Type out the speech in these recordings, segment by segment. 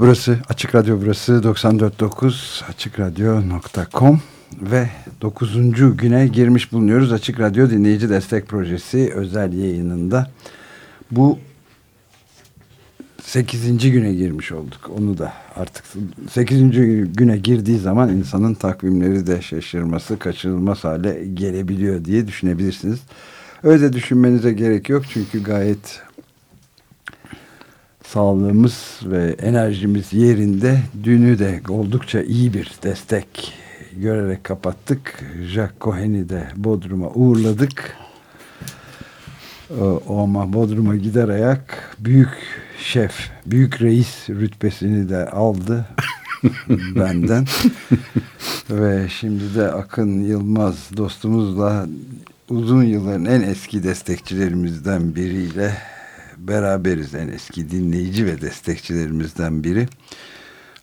burası. Açık Radyo burası 94.9 açıkradyo.com ve 9. güne girmiş bulunuyoruz. Açık Radyo Dinleyici Destek Projesi özel yayınında. Bu 8. güne girmiş olduk. Onu da artık 8. güne girdiği zaman insanın takvimleri de şaşırması, kaçırılmaz hale gelebiliyor diye düşünebilirsiniz. Öyle düşünmenize gerek yok çünkü gayet sağlığımız ve enerjimiz yerinde. Dünü de oldukça iyi bir destek görerek kapattık. Jack Cohen'i de Bodrum'a uğurladık. O ama Bodrum'a gider ayak büyük şef, büyük reis rütbesini de aldı benden. Ve şimdi de Akın Yılmaz dostumuzla uzun yılların en eski destekçilerimizden biriyle beraberiz en eski dinleyici ve destekçilerimizden biri.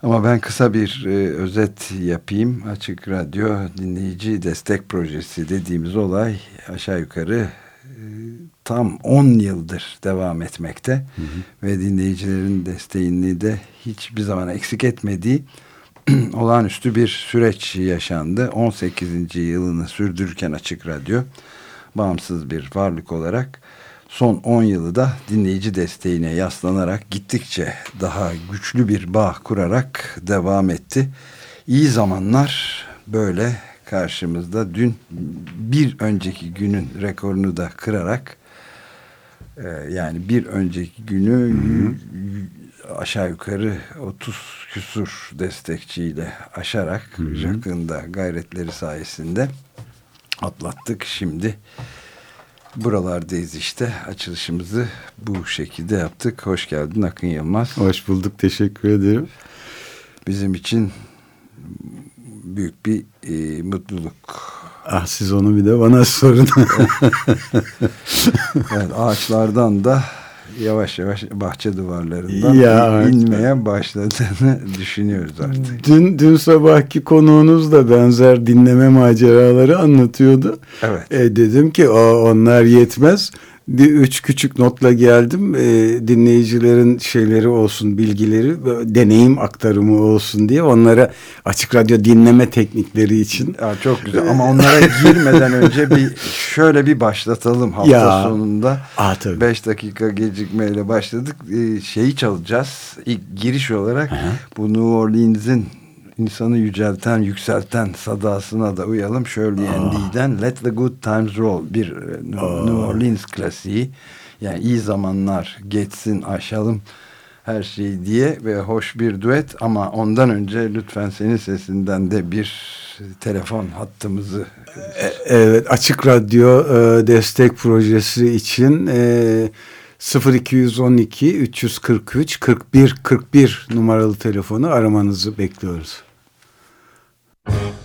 Ama ben kısa bir e, özet yapayım. Açık Radyo Dinleyici Destek Projesi dediğimiz olay aşağı yukarı e, tam 10 yıldır devam etmekte. Hı hı. Ve dinleyicilerin desteğini de hiçbir zaman eksik etmediği olağanüstü bir süreç yaşandı. 18. yılını sürdürürken Açık Radyo bağımsız bir varlık olarak son 10 yılı da dinleyici desteğine yaslanarak gittikçe daha güçlü bir bağ kurarak devam etti. İyi zamanlar böyle karşımızda dün bir önceki günün rekorunu da kırarak e, yani bir önceki günü hı hı. aşağı yukarı 30 küsur destekçiyle aşarak yakında gayretleri sayesinde atlattık. Şimdi buralardayız işte. Açılışımızı bu şekilde yaptık. Hoş geldin Akın Yılmaz. Hoş bulduk. Teşekkür ederim. Bizim için büyük bir e, mutluluk. Ah siz onu bir de bana sorun. evet, ağaçlardan da yavaş yavaş bahçe duvarlarından ya, inmeye başladığını düşünüyoruz artık. Dün, dün sabahki konuğunuz da benzer dinleme maceraları anlatıyordu. Evet. E, dedim ki o onlar yetmez üç küçük notla geldim. E, dinleyicilerin şeyleri olsun, bilgileri, deneyim aktarımı olsun diye onlara açık radyo dinleme teknikleri için. Ya çok güzel ama onlara girmeden önce bir şöyle bir başlatalım hafta ya, sonunda. Aa, tabii. Beş dakika gecikmeyle başladık. E, şeyi çalacağız. İlk giriş olarak Hı -hı. bu New Orleans'in insanı yücelten, yükselten sadasına da uyalım. Shirley oh. Andy'den Let the Good Times Roll bir e, oh. New Orleans klasiği. Yani iyi zamanlar geçsin aşalım her şey diye ve hoş bir duet ama ondan önce lütfen senin sesinden de bir telefon hattımızı e, Evet Açık Radyo e, destek projesi için e, 0212 343 41 41 numaralı telefonu aramanızı bekliyoruz. good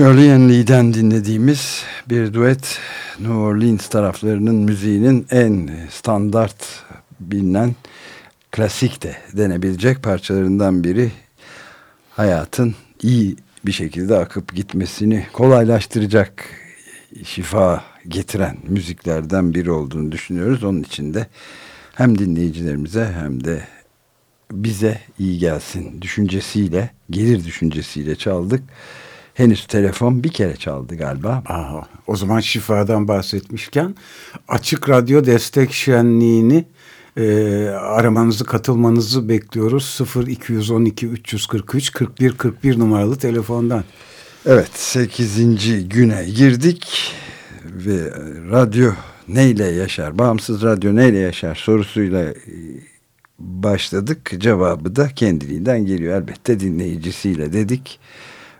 Shirley and Lee'den dinlediğimiz bir duet New Orleans taraflarının müziğinin en standart bilinen klasik de denebilecek parçalarından biri hayatın iyi bir şekilde akıp gitmesini kolaylaştıracak şifa getiren müziklerden biri olduğunu düşünüyoruz. Onun için de hem dinleyicilerimize hem de bize iyi gelsin düşüncesiyle, gelir düşüncesiyle çaldık. Henüz telefon bir kere çaldı galiba. Aa, o zaman şifadan bahsetmişken Açık Radyo Destek Şenliği'ni e, aramanızı katılmanızı bekliyoruz. 0212 343 41 41 numaralı telefondan. Evet 8. güne girdik ve radyo neyle yaşar, bağımsız radyo neyle yaşar sorusuyla e, başladık. Cevabı da kendiliğinden geliyor elbette dinleyicisiyle dedik.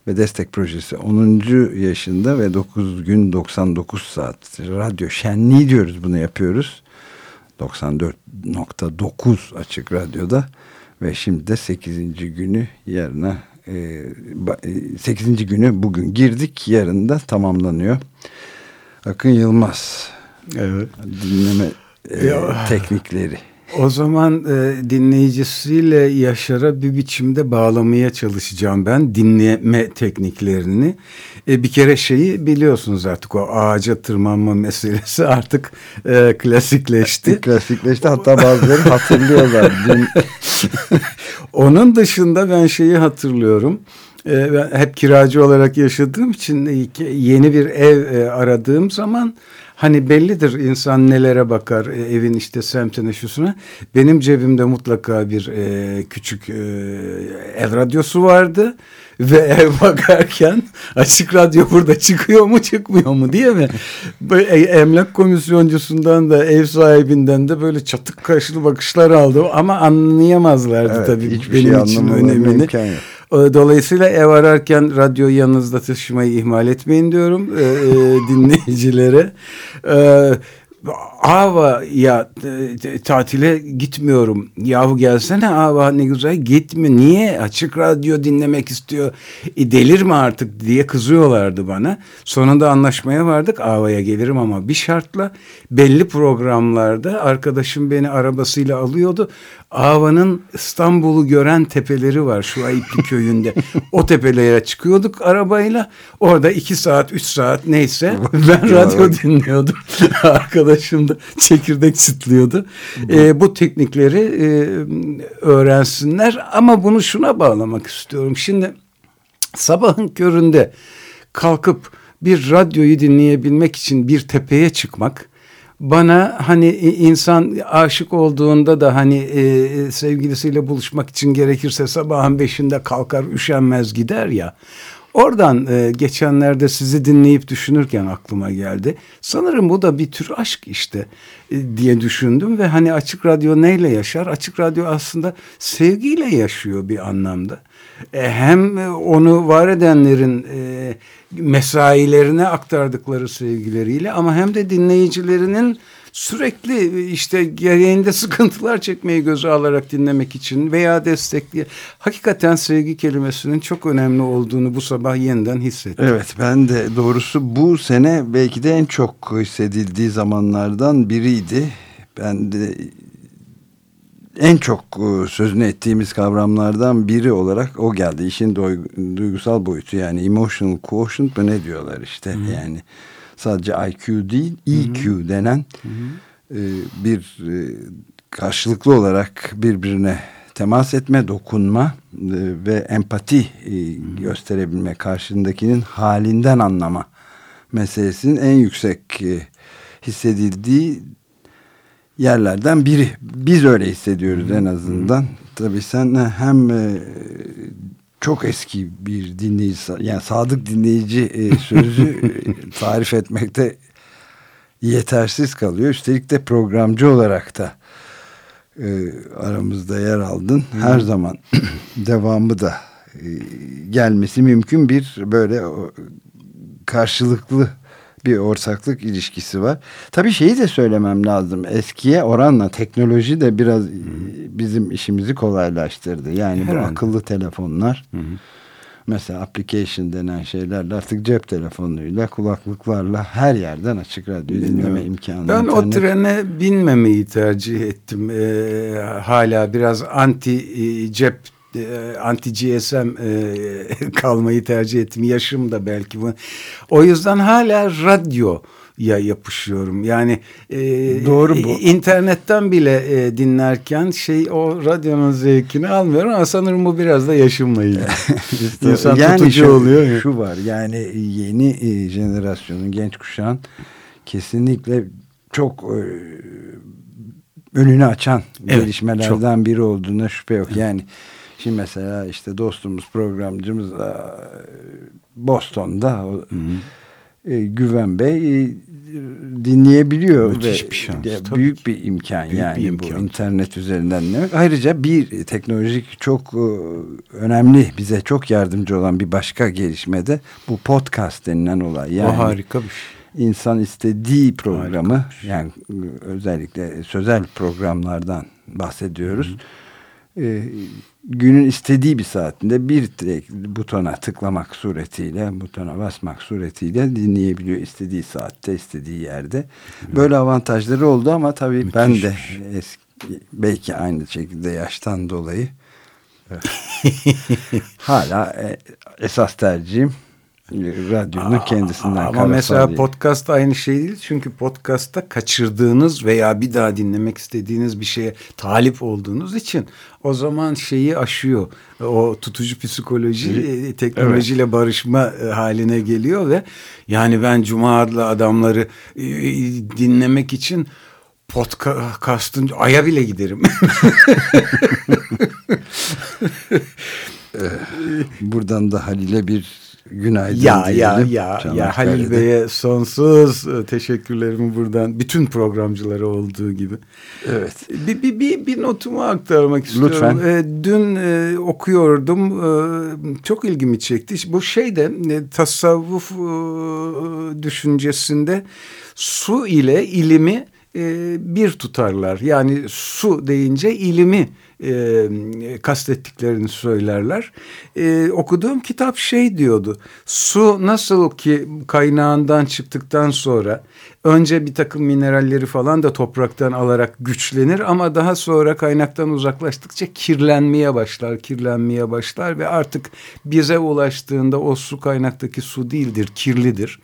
Ve destek projesi 10. yaşında ve 9 gün 99 saat radyo şenliği diyoruz bunu yapıyoruz. 94.9 açık radyoda ve şimdi de 8. günü yarına e, ba- e, 8. günü bugün girdik yarın da tamamlanıyor. Akın Yılmaz Evet. dinleme e, teknikleri. O zaman e, dinleyicisiyle Yaşar'a bir biçimde bağlamaya çalışacağım ben dinleme tekniklerini. E, bir kere şeyi biliyorsunuz artık o ağaca tırmanma meselesi artık e, klasikleşti. Klasikleşti hatta bazıları hatırlıyorlar. Dün Onun dışında ben şeyi hatırlıyorum. E, ben hep kiracı olarak yaşadığım için e, yeni bir ev e, aradığım zaman hani bellidir insan nelere bakar e, evin işte semtine şusuna. Benim cebimde mutlaka bir e, küçük e, ev radyosu vardı ve ev bakarken açık radyo burada çıkıyor mu çıkmıyor mu diye mi? Böyle emlak komisyoncusundan da ev sahibinden de böyle çatık kaşlı bakışlar aldım ama anlayamazlardı Evet, tabii benim şey için önemini. İmkan yok. E, Dolayısıyla ev ararken radyoyu yanınızda taşımayı ihmal etmeyin diyorum e, e, dinleyicilere. E, Ava'ya e, tatile gitmiyorum. Yahu gelsene Ava ne güzel gitme. Niye? Açık radyo dinlemek istiyor. E, delirme artık diye kızıyorlardı bana. Sonunda anlaşmaya vardık. Ava'ya gelirim ama bir şartla belli programlarda arkadaşım beni arabasıyla alıyordu. Ava'nın İstanbul'u gören tepeleri var şu Ayıplı köyünde. o tepelere çıkıyorduk arabayla. Orada iki saat, üç saat neyse ben radyo dinliyordum. Arkadaşım da çekirdek çıtlıyordu. Ee, bu teknikleri e, öğrensinler ama bunu şuna bağlamak istiyorum. Şimdi sabahın köründe kalkıp bir radyoyu dinleyebilmek için bir tepeye çıkmak bana hani insan aşık olduğunda da hani e, sevgilisiyle buluşmak için gerekirse sabahın beşinde kalkar üşenmez gider ya. Oradan e, geçenlerde sizi dinleyip düşünürken aklıma geldi. Sanırım bu da bir tür aşk işte e, diye düşündüm ve hani açık radyo neyle yaşar? Açık radyo aslında sevgiyle yaşıyor bir anlamda. E, hem onu var edenlerin e, mesailerine aktardıkları sevgileriyle ama hem de dinleyicilerinin sürekli işte gereğinde sıkıntılar çekmeyi göze alarak dinlemek için veya destekli hakikaten sevgi kelimesinin çok önemli olduğunu bu sabah yeniden hissettim. Evet ben de doğrusu bu sene belki de en çok hissedildiği zamanlardan biriydi. Ben de en çok e, sözünü ettiğimiz kavramlardan biri olarak o geldi. İşin duygusal boyutu yani emotional quotient mı ne diyorlar işte yani sadece IQ değil EQ denen e, bir e, karşılıklı olarak birbirine temas etme, dokunma e, ve empati e, gösterebilme karşındakinin halinden anlama meselesinin en yüksek e, hissedildiği yerlerden biri. Biz öyle hissediyoruz en azından. Tabii sen hem e, çok eski bir dinleyici, yani sadık dinleyici e, sözü e, tarif etmekte yetersiz kalıyor. Üstelik de programcı olarak da e, aramızda yer aldın. Her zaman devamı da e, gelmesi mümkün bir böyle o, karşılıklı bir ortaklık ilişkisi var. Tabii şeyi de söylemem lazım. Eskiye oranla teknoloji de biraz e, bizim işimizi kolaylaştırdı. Yani bu Herhalde. akıllı telefonlar mesela application denen şeylerle artık cep telefonuyla kulaklıklarla her yerden açık radyo dinleme imkanı. Ben o internet- trene binmemeyi tercih ettim. Ee, hala biraz anti e, cep anti GSM e, kalmayı tercih ettim. Yaşım da belki bu. O yüzden hala radyo ya yapışıyorum. Yani e, Doğru bu. internetten bile e, dinlerken şey o radyonun zevkini almıyorum ama sanırım bu biraz da yaşımla ilgili. İnsan tutucu şu, oluyor. ya. Şu var yani yeni e, jenerasyonun genç kuşağın kesinlikle çok e, önünü açan Evet, gelişmelerden biri olduğuna şüphe yok. Yani şimdi mesela işte dostumuz programcımız e, Boston'da o, e, Güven Bey e, dinleyebiliyor Müthiş ve bir şans, de büyük ki. bir imkan Büyük yani bir imkan. bu internet üzerinden dinlemek. Ayrıca bir teknolojik çok e, önemli bize çok yardımcı olan bir başka gelişme de bu podcast denilen olay. Yani o harika bir şey. insan istediği programı yani e, özellikle sözel programlardan bahsediyoruz. E, günün istediği bir saatinde bir tek butona tıklamak suretiyle butona basmak suretiyle dinleyebiliyor istediği saatte istediği yerde. Böyle avantajları oldu ama tabii ben de eski, belki aynı şekilde yaştan dolayı hala e, esas tercihim radyonun kendisinden Ama karasal mesela podcast aynı şey değil. Çünkü podcast'ta kaçırdığınız veya bir daha dinlemek istediğiniz bir şeye talip olduğunuz için o zaman şeyi aşıyor. O tutucu psikoloji e, teknolojiyle barışma e, haline geliyor ve yani ben Cuma adlı adamları e, dinlemek için podcast'ın aya bile giderim. Buradan da Halil'e bir günaydın ya ya diyelim. ya ya Çanakkale'de. Halil Bey'e sonsuz e, teşekkürlerimi buradan bütün programcılara olduğu gibi. Evet. Bir, bir, bir, bir notumu aktarmak istiyorum. Lütfen. E, dün e, okuyordum. E, çok ilgimi çekti. Bu şeyde e, tasavvuf e, düşüncesinde su ile ilimi e, bir tutarlar. Yani su deyince ilimi e, kastettiklerini söylerler. E, okuduğum kitap şey diyordu. Su nasıl ki kaynağından çıktıktan sonra önce bir takım mineralleri falan da topraktan alarak güçlenir ama daha sonra kaynaktan uzaklaştıkça kirlenmeye başlar, kirlenmeye başlar ve artık bize ulaştığında o su kaynaktaki su değildir, kirlidir.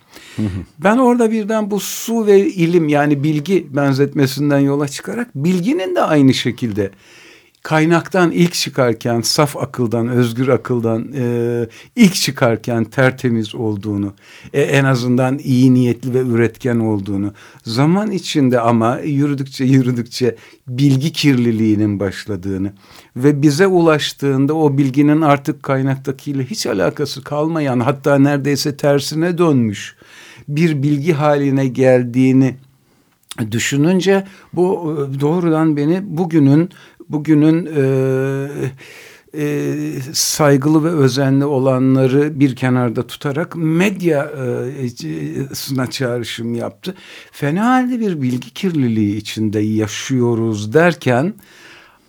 Ben orada birden bu su ve ilim yani bilgi benzetmesinden yola çıkarak bilginin de aynı şekilde kaynaktan ilk çıkarken saf akıldan, özgür akıldan e, ilk çıkarken tertemiz olduğunu, e, en azından iyi niyetli ve üretken olduğunu, zaman içinde ama yürüdükçe yürüdükçe bilgi kirliliğinin başladığını ve bize ulaştığında o bilginin artık kaynaktakiyle hiç alakası kalmayan hatta neredeyse tersine dönmüş bir bilgi haline geldiğini düşününce bu e, doğrudan beni bugünün bugünün e, e, saygılı ve özenli olanları bir kenarda tutarak medyasına çağrışım yaptı. Fena halde bir bilgi kirliliği içinde yaşıyoruz derken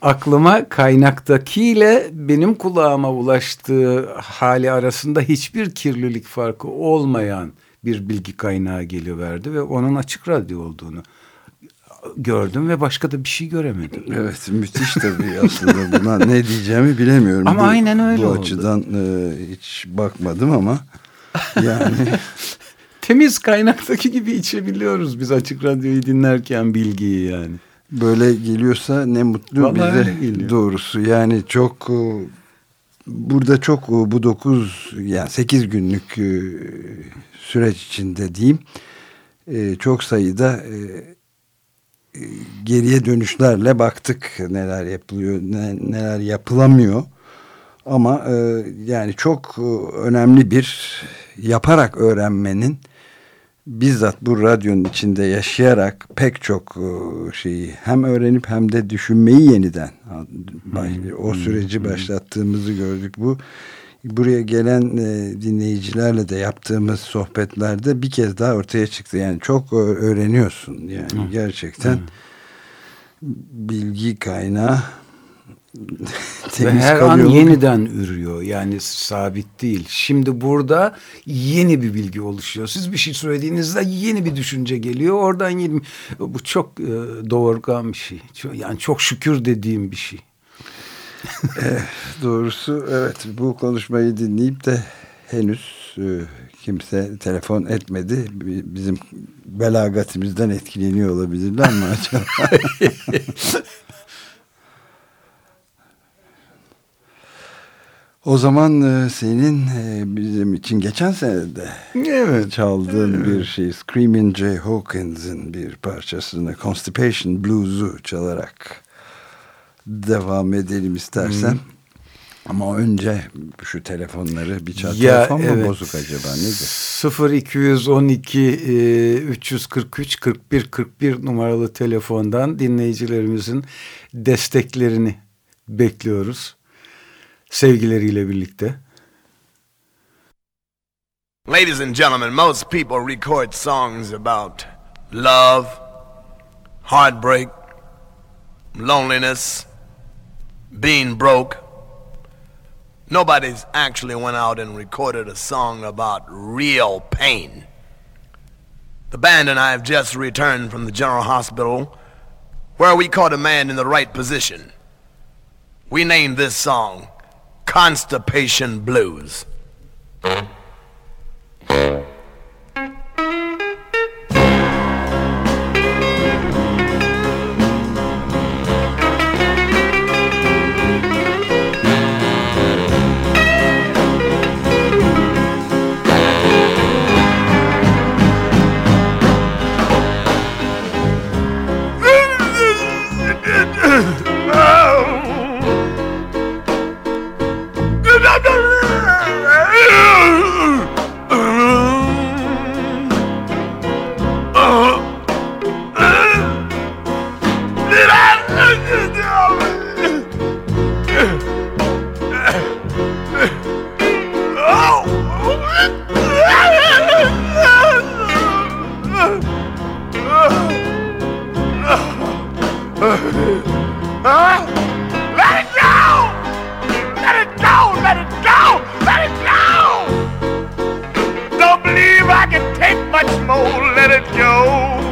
aklıma kaynaktakiyle benim kulağıma ulaştığı hali arasında hiçbir kirlilik farkı olmayan bir bilgi kaynağı geliverdi ve onun açık radyo olduğunu gördüm ve başka da bir şey göremedim. Evet müthiş tabii aslında buna ne diyeceğimi bilemiyorum. Ama bu, aynen öyle Bu oldu. açıdan e, hiç bakmadım ama yani Temiz kaynaktaki gibi içebiliyoruz biz açık radyoyu dinlerken bilgiyi yani. böyle geliyorsa ne mutlu Vallahi bize doğrusu. Yani çok e, burada çok e, bu 9 yani 8 günlük e, süreç içinde diyeyim çok sayıda geriye dönüşlerle baktık neler yapılıyor ne- neler yapılamıyor. Ama e, yani çok e, önemli bir yaparak öğrenmenin bizzat bu radyonun içinde yaşayarak pek çok e, şeyi hem öğrenip hem de düşünmeyi yeniden o süreci başlattığımızı gördük. Bu buraya gelen e, dinleyicilerle de yaptığımız sohbetlerde bir kez daha ortaya çıktı. Yani çok ö- öğreniyorsun. Yani gerçekten bilgi kaynağı Ve her an yeniden ürüyor. Yani sabit değil. Şimdi burada yeni bir bilgi oluşuyor. Siz bir şey söylediğinizde yeni bir düşünce geliyor. Oradan yeni bu çok e, doğurgan bir şey. Çok, yani çok şükür dediğim bir şey. Doğrusu evet bu konuşmayı dinleyip de henüz e, kimse telefon etmedi. Bi- Bizim belagatimizden etkileniyor olabilirler mi acaba? o zaman e, senin e, bizim için geçen sene de Evet. çaldığın bir şey Screaming Jay Hawkins'in bir parçasını Constipation Blues'u çalarak devam edelim istersen. Ama önce şu telefonları bir çal. Telefon mu bozuk acaba nedir? 0212 e, 343 41 41 numaralı telefondan dinleyicilerimizin desteklerini bekliyoruz. Sevgileriyle birlikte. Ladies and gentlemen, most people record songs about love, heartbreak, loneliness, being broke. Nobody's actually went out and recorded a song about real pain. The band and I have just returned from the General Hospital where we caught a man in the right position. We named this song Constipation Blues. Take much more. Let it go.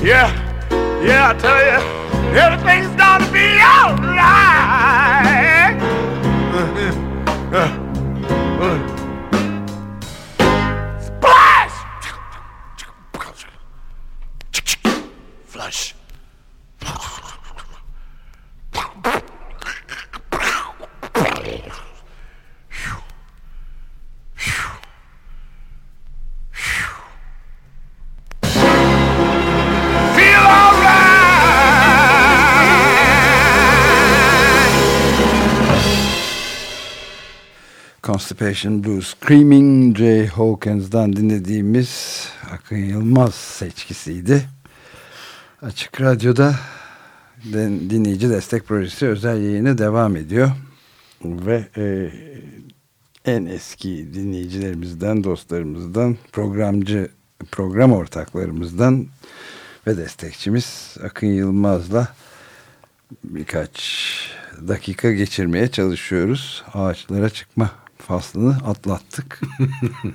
Yeah, yeah, I tell you, everything's gonna be all Constipation Blues Screaming Jay Hawkins'dan dinlediğimiz Akın Yılmaz seçkisiydi. Açık Radyo'da dinleyici destek projesi özel yayını devam ediyor. Ve e, en eski dinleyicilerimizden, dostlarımızdan, programcı, program ortaklarımızdan ve destekçimiz Akın Yılmaz'la birkaç dakika geçirmeye çalışıyoruz. Ağaçlara çıkma faslını atlattık.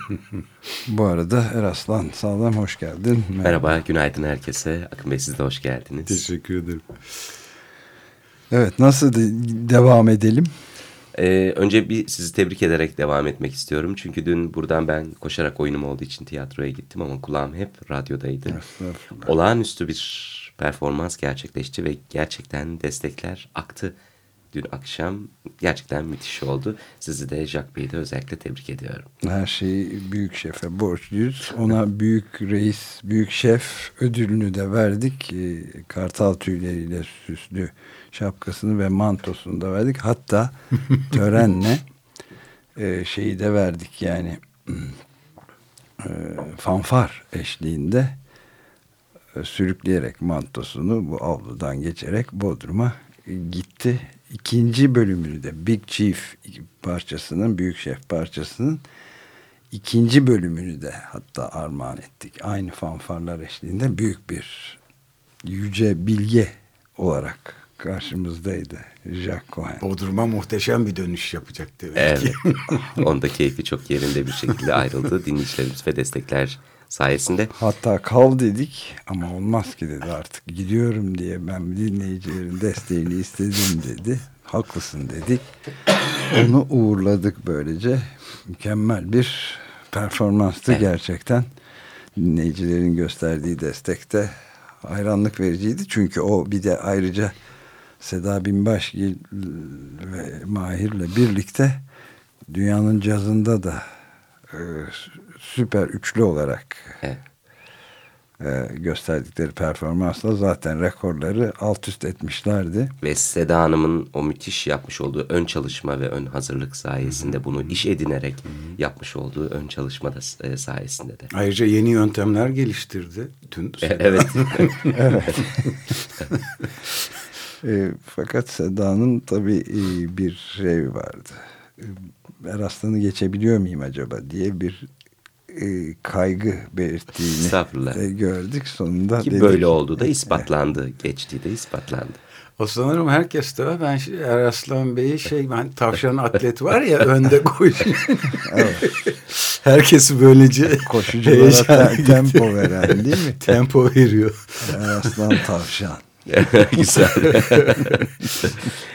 Bu arada Eraslan Sağlam hoş geldin. Merhaba, günaydın herkese. Akın Bey siz de hoş geldiniz. Teşekkür ederim. Evet nasıl de- devam edelim? Ee, önce bir sizi tebrik ederek devam etmek istiyorum. Çünkü dün buradan ben koşarak oyunum olduğu için tiyatroya gittim ama kulağım hep radyodaydı. Olağanüstü bir performans gerçekleşti ve gerçekten destekler aktı. Dün akşam gerçekten müthiş oldu. Sizi de Jack Bey'i de özellikle tebrik ediyorum. Her şeyi büyük şefe borçluyuz. Ona büyük reis, büyük şef ödülünü de verdik. Ee, Kartal tüyleriyle süslü şapkasını ve mantosunu da verdik. Hatta törenle e, şeyi de verdik yani e, fanfar eşliğinde e, sürükleyerek mantosunu bu avludan geçerek Bodrum'a gitti. İkinci bölümünü de Big Chief parçasının, Büyük Şef parçasının ikinci bölümünü de hatta armağan ettik. Aynı fanfarlar eşliğinde büyük bir yüce bilge olarak karşımızdaydı Jack Cohen. Bodrum'a muhteşem bir dönüş yapacak demek Evet. ki. Onda keyfi çok yerinde bir şekilde ayrıldı. Dinleyicilerimiz ve destekler sayesinde. Hatta kal dedik ama olmaz ki dedi artık gidiyorum diye ben dinleyicilerin desteğini istedim dedi. Haklısın dedik. Onu uğurladık böylece. Mükemmel bir performanstı Evet. gerçekten. Dinleyicilerin gösterdiği destekte hayranlık vericiydi. Çünkü o bir de ayrıca Seda Binbaşgil ve Mahir'le birlikte dünyanın cazında da e, süper üçlü olarak Evet. e, gösterdikleri performansla zaten rekorları alt üst etmişlerdi. Ve Seda Hanım'ın o müthiş yapmış olduğu ön çalışma ve ön hazırlık sayesinde bunu iş edinerek yapmış olduğu ön çalışma da e, sayesinde de. Ayrıca yeni yöntemler geliştirdi dün. E, Evet. E, fakat Seda'nın tabii e, bir şey vardı. E, Eraslan'ı geçebiliyor muyum acaba diye bir e, kaygı belirttiğini e, gördük. Sonunda Ki dedik- böyle olduğu da ispatlandı. Geçtiği de ispatlandı. O sanırım herkes de. Ben şey- Eraslan Bey'i şey ben tavşan atlet var ya önde koş. Herkesi böylece Koşuculara te- tempo veren değil mi? tempo veriyor. Eraslan tavşan. Güzel.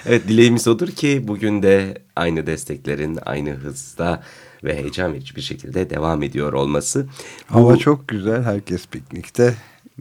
evet dileğimiz odur ki bugün de aynı desteklerin aynı hızda ve heyecan verici bir şekilde devam ediyor olması. Hava Bu- çok güzel. Herkes piknikte.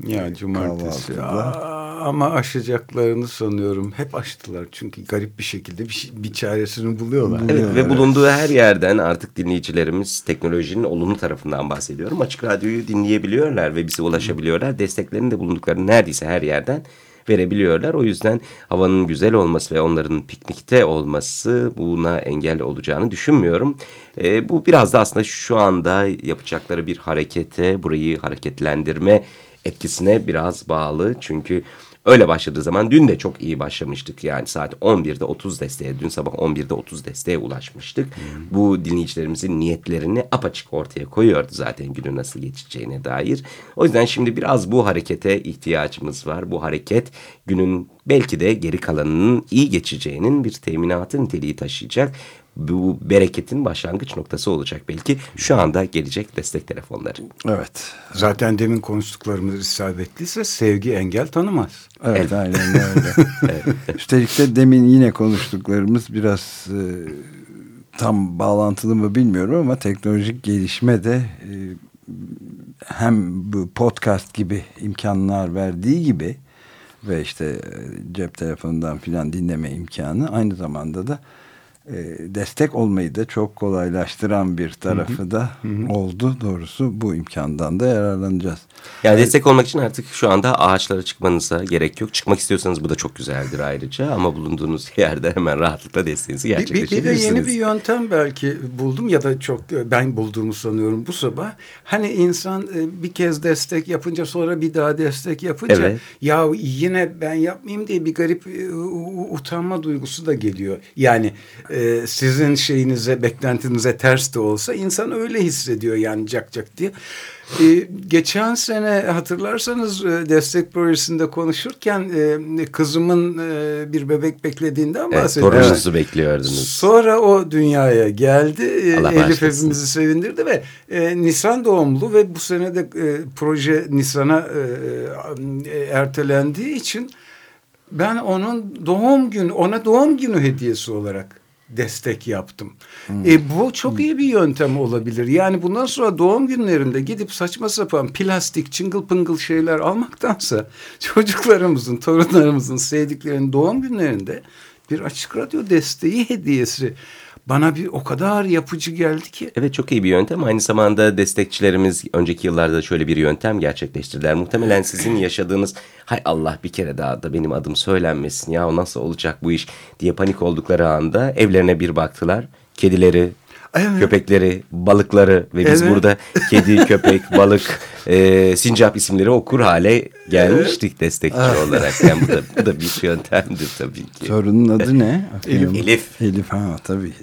Ya cumartesi. Aa, ama aşacaklarını sanıyorum. Hep aştılar. Çünkü garip bir şekilde bir, şey- bir çaresini buluyorlar. Evet ve bulunduğu her yerden artık dinleyicilerimiz teknolojinin olumlu tarafından bahsediyorum. Açık Radyo'yu dinleyebiliyorlar ve bize ulaşabiliyorlar. Desteklerini de bulundukları neredeyse her yerden verebiliyorlar. O yüzden havanın güzel olması ve onların piknikte olması buna engel olacağını düşünmüyorum. Ee, bu biraz da aslında şu anda yapacakları bir harekete, burayı hareketlendirme etkisine biraz bağlı. Çünkü Öyle başladığı zaman dün de çok iyi başlamıştık. Yani saat 11'de 30 desteğe, dün sabah 11'de 30 desteğe ulaşmıştık. Bu dinleyicilerimizin niyetlerini apaçık ortaya koyuyordu zaten günü nasıl geçeceğine dair. O yüzden şimdi biraz bu harekete ihtiyacımız var. Bu hareket günün belki de geri kalanının iyi geçeceğinin bir teminatı niteliği taşıyacak. Bu bereketin başlangıç noktası olacak belki. Şu anda gelecek destek telefonları. Evet. Zaten demin konuştuklarımız isabetliyse sevgi engel tanımaz. Evet, aynen öyle. Üstelik de demin yine konuştuklarımız biraz e, tam bağlantılı mı bilmiyorum ama teknolojik gelişme de e, hem bu podcast gibi imkanlar verdiği gibi ve işte e, cep telefonundan filan dinleme imkanı aynı zamanda da e, destek olmayı da çok kolaylaştıran bir tarafı da oldu. Doğrusu bu imkandan da yararlanacağız. Yani destek olmak için artık şu anda ağaçlara çıkmanıza gerek yok. Çıkmak istiyorsanız bu da çok güzeldir ayrıca. Ama bulunduğunuz yerde hemen rahatlıkla desteğinizi Bir, bir, bir de yeni bir yöntem belki buldum ya da çok e, ben bulduğumu sanıyorum bu sabah. Hani insan e, bir kez destek yapınca sonra bir daha destek yapınca Evet. ya yine ben yapmayayım diye bir garip e, utanma duygusu da geliyor. Yani e, sizin şeyinize beklentinize ters de olsa insan öyle hissediyor yani cak cak diye. E, geçen sene hatırlarsanız e, destek projesinde konuşurken e, kızımın e, bir bebek beklediğinden Evet, bahsediyoruz. torununuzu bekliyordunuz. Sonra o dünyaya geldi. Ee, Allah Elif bağışlasın. hepimizi sevindirdi ve e, Nisan doğumlu ve bu sene de e, proje Nisan'a e, e, ertelendiği için ben onun doğum günü, ona doğum günü hediyesi olarak destek yaptım. E, bu çok iyi bir yöntem olabilir. Yani bundan sonra doğum günlerinde gidip saçma sapan plastik çıngıl pıngıl şeyler almaktansa çocuklarımızın, torunlarımızın, sevdiklerinin doğum günlerinde bir açık radyo desteği hediyesi bana bir o kadar yapıcı geldi ki. Evet çok iyi bir yöntem. Aynı zamanda destekçilerimiz önceki yıllarda şöyle bir yöntem gerçekleştirdiler. Muhtemelen sizin yaşadığınız hay Allah bir kere daha da benim adım söylenmesin ya nasıl olacak bu iş diye panik oldukları anda evlerine bir baktılar. Kedileri, Evet. köpekleri, balıkları ve biz Evet. burada kedi, köpek, balık, e, sincap isimleri okur hale gelmiştik destekçi olarak. Yani bu da, bu da bir yöntemdir tabii ki. Sorunun adı ne? Elif. Elif. Elif ha tabii.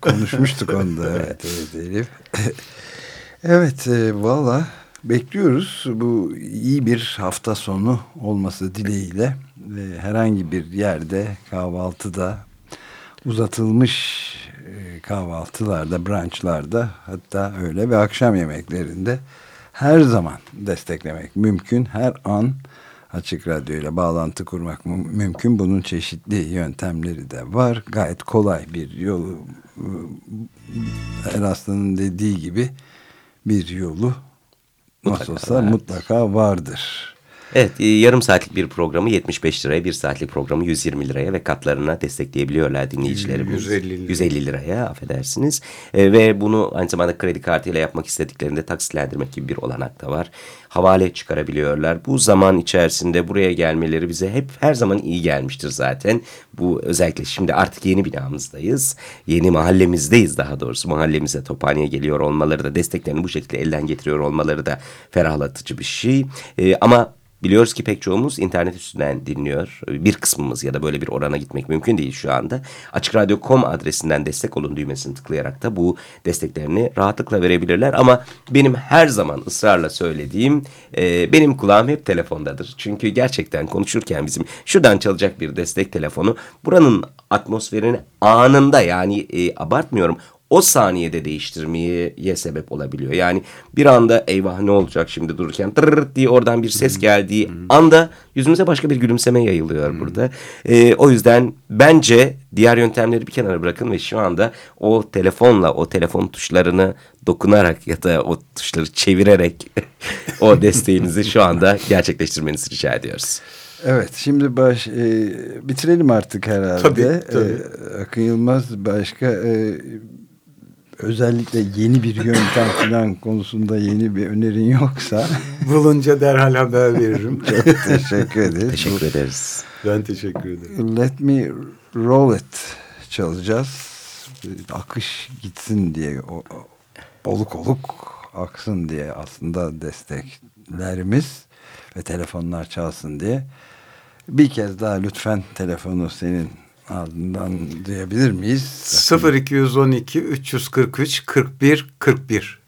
Konuşmuştuk onda. Evet, evet Elif. evet e, valla bekliyoruz. Bu iyi bir hafta sonu olması dileğiyle ve herhangi bir yerde kahvaltıda uzatılmış e, kahvaltılarda, brunchlarda hatta öyle ve akşam yemeklerinde her zaman desteklemek mümkün. Her an Açık Radyo ile bağlantı kurmak mü- mümkün. Bunun çeşitli yöntemleri de var. Gayet kolay bir yolu. Eraslı'nın dediği gibi bir yolu nasıl olsa vardır. mutlaka vardır. Evet e, yarım saatlik bir programı 75 liraya, bir saatlik programı 120 liraya ve katlarına destekleyebiliyorlar dinleyicilerimiz. 150 liraya. 150 liraya affedersiniz. E, ve bunu aynı zamanda kredi kartıyla yapmak istediklerinde taksitlendirmek gibi bir olanak da var. Havale çıkarabiliyorlar. Bu zaman içerisinde buraya gelmeleri bize hep her zaman iyi gelmiştir zaten. Bu özellikle şimdi artık yeni binamızdayız. Yeni mahallemizdeyiz daha doğrusu. Mahallemize Tophane'ye geliyor olmaları da desteklerini bu şekilde elden getiriyor olmaları da ferahlatıcı bir şey. E, ama Biliyoruz ki pek çoğumuz internet üstünden dinliyor. Bir kısmımız ya da böyle bir orana gitmek mümkün değil şu anda. Açıkradyo.com adresinden destek olun düğmesini tıklayarak da bu desteklerini rahatlıkla verebilirler. Ama benim her zaman ısrarla söylediğim e, benim kulağım hep telefondadır. Çünkü gerçekten konuşurken bizim şuradan çalacak bir destek telefonu buranın atmosferini anında yani e, abartmıyorum o saniyede değiştirmeye sebep olabiliyor. Yani bir anda eyvah ne olacak şimdi dururken tırırt diye oradan bir ses geldiği anda yüzümüze başka bir gülümseme yayılıyor burada. Ee, o yüzden bence diğer yöntemleri bir kenara bırakın ve şu anda o telefonla o telefon tuşlarını dokunarak ya da o tuşları çevirerek o desteğinizi şu anda gerçekleştirmenizi rica ediyoruz. Evet şimdi baş e, bitirelim artık herhalde. Tabii, tabii. E, Akın Yılmaz başka e, özellikle yeni bir yöntem falan konusunda yeni bir önerin yoksa Bulunca derhal haber veririm. çok teşekkür ederiz. Teşekkür ederiz. ben teşekkür ederim. Let me roll it çalacağız. Akış gitsin diye o, oluk oluk aksın diye aslında desteklerimiz ve telefonlar çalsın diye Bir kez daha lütfen telefonu senin ardından duyabilir miyiz? 0212 343 41 41